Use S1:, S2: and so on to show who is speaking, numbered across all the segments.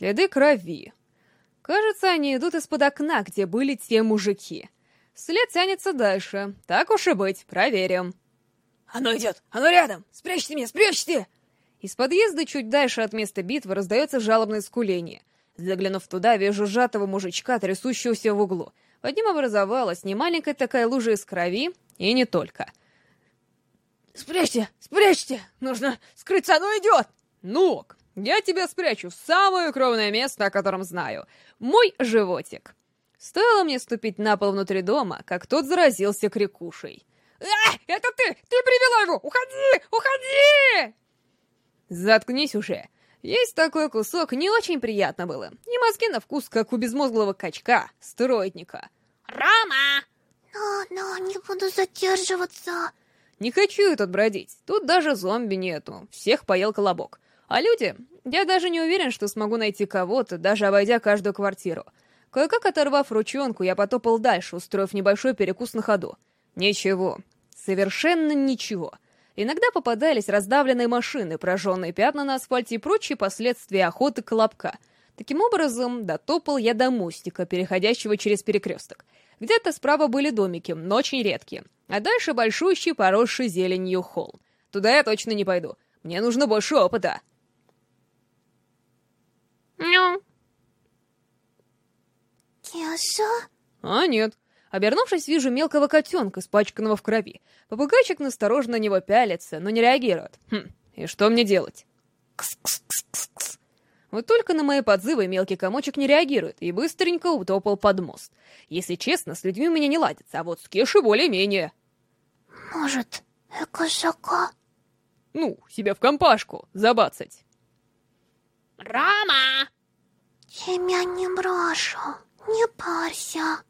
S1: Следы крови. Кажется, они идут из-под окна, где были те мужики. След тянется дальше. Так уж и быть, проверим.
S2: Оно идет! Оно рядом! Спрячьте меня, спрячьте!
S1: Из подъезда чуть дальше от места битвы раздается жалобное скуление. Заглянув туда, вижу сжатого мужичка, трясущегося в углу. Под ним образовалась немаленькая такая лужа из крови, и не только.
S2: «Спрячьте! Спрячьте! Нужно скрыться, оно идет!»
S1: «Ну-ка, я тебя спрячу в самое укромное место, о котором знаю. Мой животик». Стоило мне ступить на пол внутри дома, как тот заразился крикушей.
S2: «А, это ты! Ты привела его! Уходи! Уходи!»
S1: «Заткнись уже!» Есть такой кусок не очень приятно было. И мозги на вкус, как у безмозглого качка, стройтника.
S2: «Рома!»
S3: «Но, но, не буду задерживаться!»
S1: Не хочу я тут бродить. Тут даже зомби нету. Всех поел колобок. А люди? Я даже не уверен, что смогу найти кого-то, даже обойдя каждую квартиру. Кое-как оторвав ручонку, я потопал дальше, устроив небольшой перекус на ходу. Ничего. Совершенно ничего. Иногда попадались раздавленные машины, прожженные пятна на асфальте и прочие последствия охоты колобка. Таким образом, дотопал я до мостика, переходящего через перекресток. Где-то справа были домики, но очень редкие. А дальше большущий, поросший зеленью холл. Туда я точно не пойду. Мне нужно больше опыта.
S3: Ну? Кеша?
S1: А нет. Обернувшись, вижу мелкого котенка, испачканного в крови. Попугайчик настороженно на него пялится, но не реагирует. Хм, и что мне делать? Кс-кс-кс-кс. Вот только на мои подзывы мелкий комочек не реагирует и быстренько утопал под мост. Если честно, с людьми у меня не ладится, а вот с Кешей более-менее.
S3: Может, эко-шака?
S1: Ну, себя в компашку забацать.
S2: «Рома!»
S3: Тебя не брошу, не парься.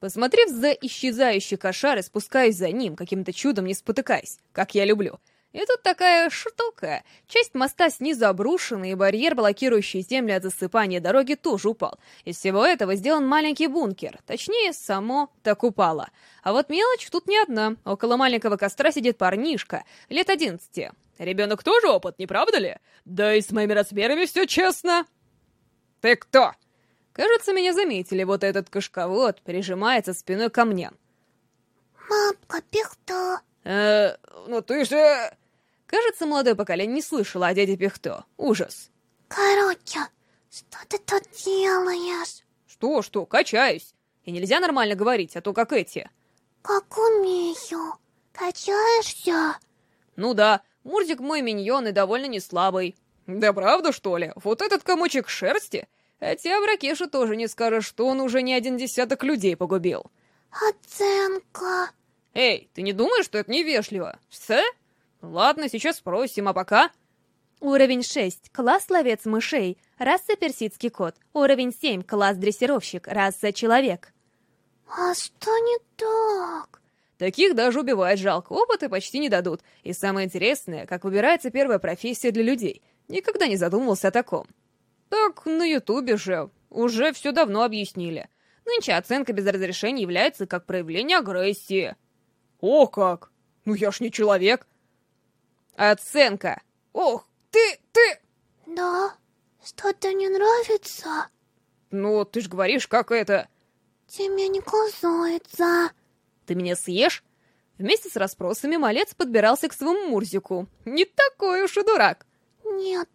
S1: Посмотрев за исчезающий кошар и спускаюсь за ним, каким-то чудом не спотыкаясь, как я люблю. И тут такая штука. Часть моста снизу обрушена, и барьер, блокирующий землю от засыпания дороги, тоже упал. Из всего этого сделан маленький бункер. Точнее, само так упало. А вот мелочь тут не одна. Около маленького костра сидит парнишка, лет одиннадцати. Ребенок тоже опыт, не правда ли? Да и с моими размерами все честно. Ты кто? Кажется, меня заметили, вот этот кашковод прижимается спиной ко мне.
S3: Мамка, пихто.
S1: Э, ну ты же... Кажется, молодое поколение не слышало о дяде Пихто. Ужас.
S3: Короче, что ты тут делаешь?
S1: Что, что, качаюсь. И нельзя нормально говорить, а то как эти.
S3: Как умею. Качаешься?
S1: Ну да, Мурзик мой миньон и довольно не слабый. Да правда, что ли? Вот этот комочек шерсти? Хотя в Ракеше тоже не скажешь, что он уже не один десяток людей погубил.
S3: Оценка.
S1: Эй, ты не думаешь, что это невежливо? С? Ладно, сейчас спросим, а пока...
S4: Уровень 6. Класс ловец мышей. Раса персидский кот. Уровень 7. Класс дрессировщик. Раса человек.
S3: А что не так?
S1: Таких даже убивать жалко, опыты почти не дадут. И самое интересное, как выбирается первая профессия для людей. Никогда не задумывался о таком. Так, на ютубе же. Уже все давно объяснили. Нынче оценка без разрешения является как проявление агрессии. О как! Ну я ж не человек. Оценка. Ох, ты, ты...
S3: Да? Что-то не нравится?
S1: Ну, ты ж говоришь, как это...
S3: Тебе не касается.
S1: Ты меня съешь? Вместе с расспросами малец подбирался к своему Мурзику. Не такой уж и дурак.
S3: Нет,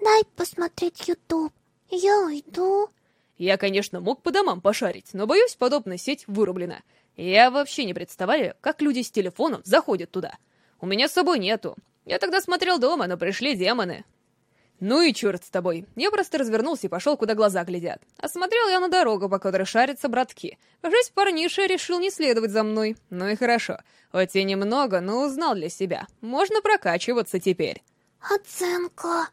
S3: дай посмотреть ютуб. Я уйду.
S1: Я, конечно, мог по домам пошарить, но, боюсь, подобная сеть вырублена. Я вообще не представляю, как люди с телефоном заходят туда. У меня с собой нету. Я тогда смотрел дома, но пришли демоны. Ну и черт с тобой. Я просто развернулся и пошел, куда глаза глядят. Осмотрел я на дорогу, по которой шарятся братки. Кажись, парниша решил не следовать за мной. Ну и хорошо. Хоть и немного, но узнал для себя. Можно прокачиваться теперь.
S3: Оценка.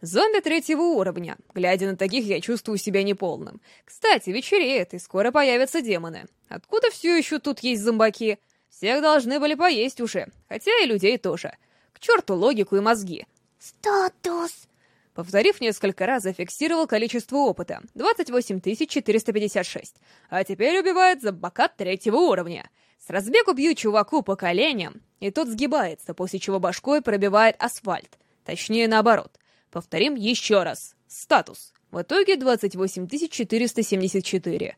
S1: Зомби третьего уровня. Глядя на таких, я чувствую себя неполным. Кстати, вечереет, и скоро появятся демоны. Откуда все еще тут есть зомбаки? Всех должны были поесть уже, хотя и людей тоже. К черту логику и мозги.
S3: Статус.
S1: Повторив несколько раз, зафиксировал количество опыта. 28 456. А теперь убивает зомбака третьего уровня. С разбегу бью чуваку по коленям, и тот сгибается, после чего башкой пробивает асфальт. Точнее, наоборот. Повторим еще раз. Статус. В итоге 28474.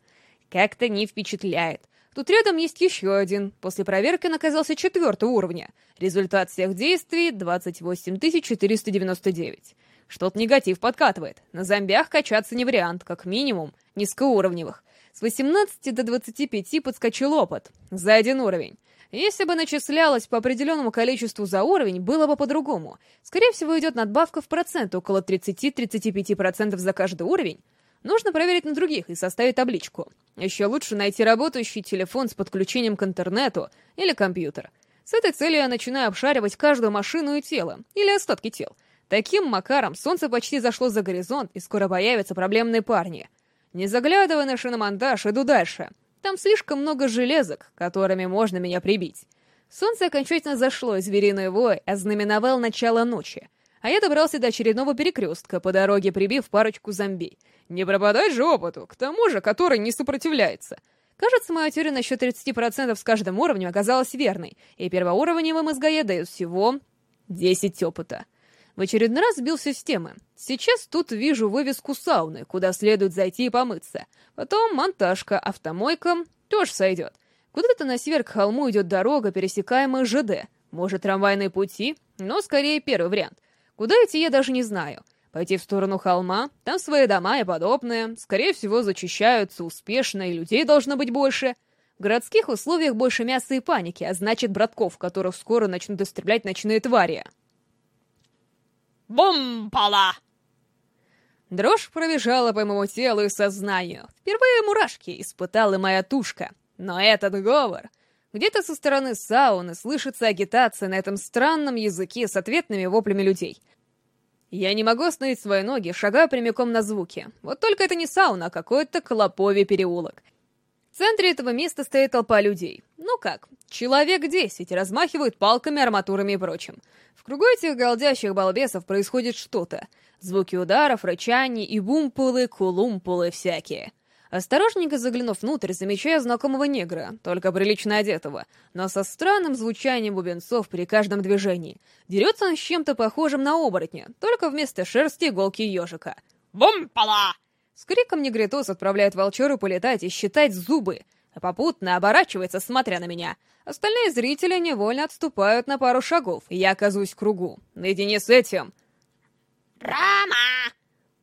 S1: Как-то не впечатляет. Тут рядом есть еще один. После проверки он оказался четвертого уровня. Результат всех действий — 28499. Что-то негатив подкатывает. На зомбях качаться не вариант, как минимум, низкоуровневых. С 18 до 25 подскочил опыт. За один уровень. Если бы начислялось по определенному количеству за уровень, было бы по-другому. Скорее всего, идет надбавка в процент, около 30-35% за каждый уровень. Нужно проверить на других и составить табличку. Еще лучше найти работающий телефон с подключением к интернету или компьютер. С этой целью я начинаю обшаривать каждую машину и тело, или остатки тел. Таким макаром солнце почти зашло за горизонт, и скоро появятся проблемные парни. Не заглядывая на шиномонтаж, иду дальше. Там слишком много железок, которыми можно меня прибить. Солнце окончательно зашло, звериный вой ознаменовал начало ночи. А я добрался до очередного перекрестка, по дороге прибив парочку зомби. Не пропадать же опыту, к тому же, который не сопротивляется. Кажется, моя теория насчет 30% с каждым уровнем оказалась верной, и первоуровневым изгоя дают всего 10 опыта. В очередной раз сбил системы. Сейчас тут вижу вывеску сауны, куда следует зайти и помыться. Потом монтажка, автомойка тоже сойдет. Куда-то на север к холму идет дорога, пересекаемая ЖД. Может, трамвайные пути, но скорее первый вариант. Куда идти я даже не знаю. Пойти в сторону холма, там свои дома и подобное. Скорее всего, зачищаются успешно, и людей должно быть больше. В городских условиях больше мяса и паники, а значит, братков, которых скоро начнут истреблять ночные твари.
S2: Бомпала!
S1: Дрожь пробежала по моему телу и сознанию. Впервые мурашки испытала моя тушка. Но этот говор... Где-то со стороны сауны слышится агитация на этом странном языке с ответными воплями людей. Я не могу остановить свои ноги, шагаю прямиком на звуки. Вот только это не сауна, а какой-то Клоповий переулок. Центре этого места стоит толпа людей. Ну как, человек десять, размахивают палками, арматурами и прочим. В кругу этих голдящих балбесов происходит что-то. Звуки ударов, рычаний и бумпулы, кулумпулы всякие. Осторожненько заглянув внутрь, замечаю знакомого негра, только прилично одетого, но со странным звучанием бубенцов при каждом движении. Дерется он с чем-то похожим на оборотня, только вместо шерсти иголки ежика.
S2: Бомпала!
S1: С криком негритос отправляет волчору полетать и считать зубы, а попутно оборачивается, смотря на меня. Остальные зрители невольно отступают на пару шагов, и я оказываюсь в кругу. Наедине с этим...
S2: Рама!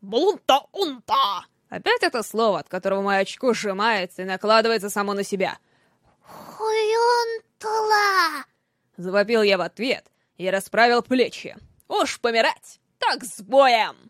S2: Бунта-унта!
S1: Опять это слово, от которого мое очко сжимается и накладывается само на себя.
S3: Хуюнтула!
S1: Завопил я в ответ и расправил плечи. Уж помирать! Так с боем!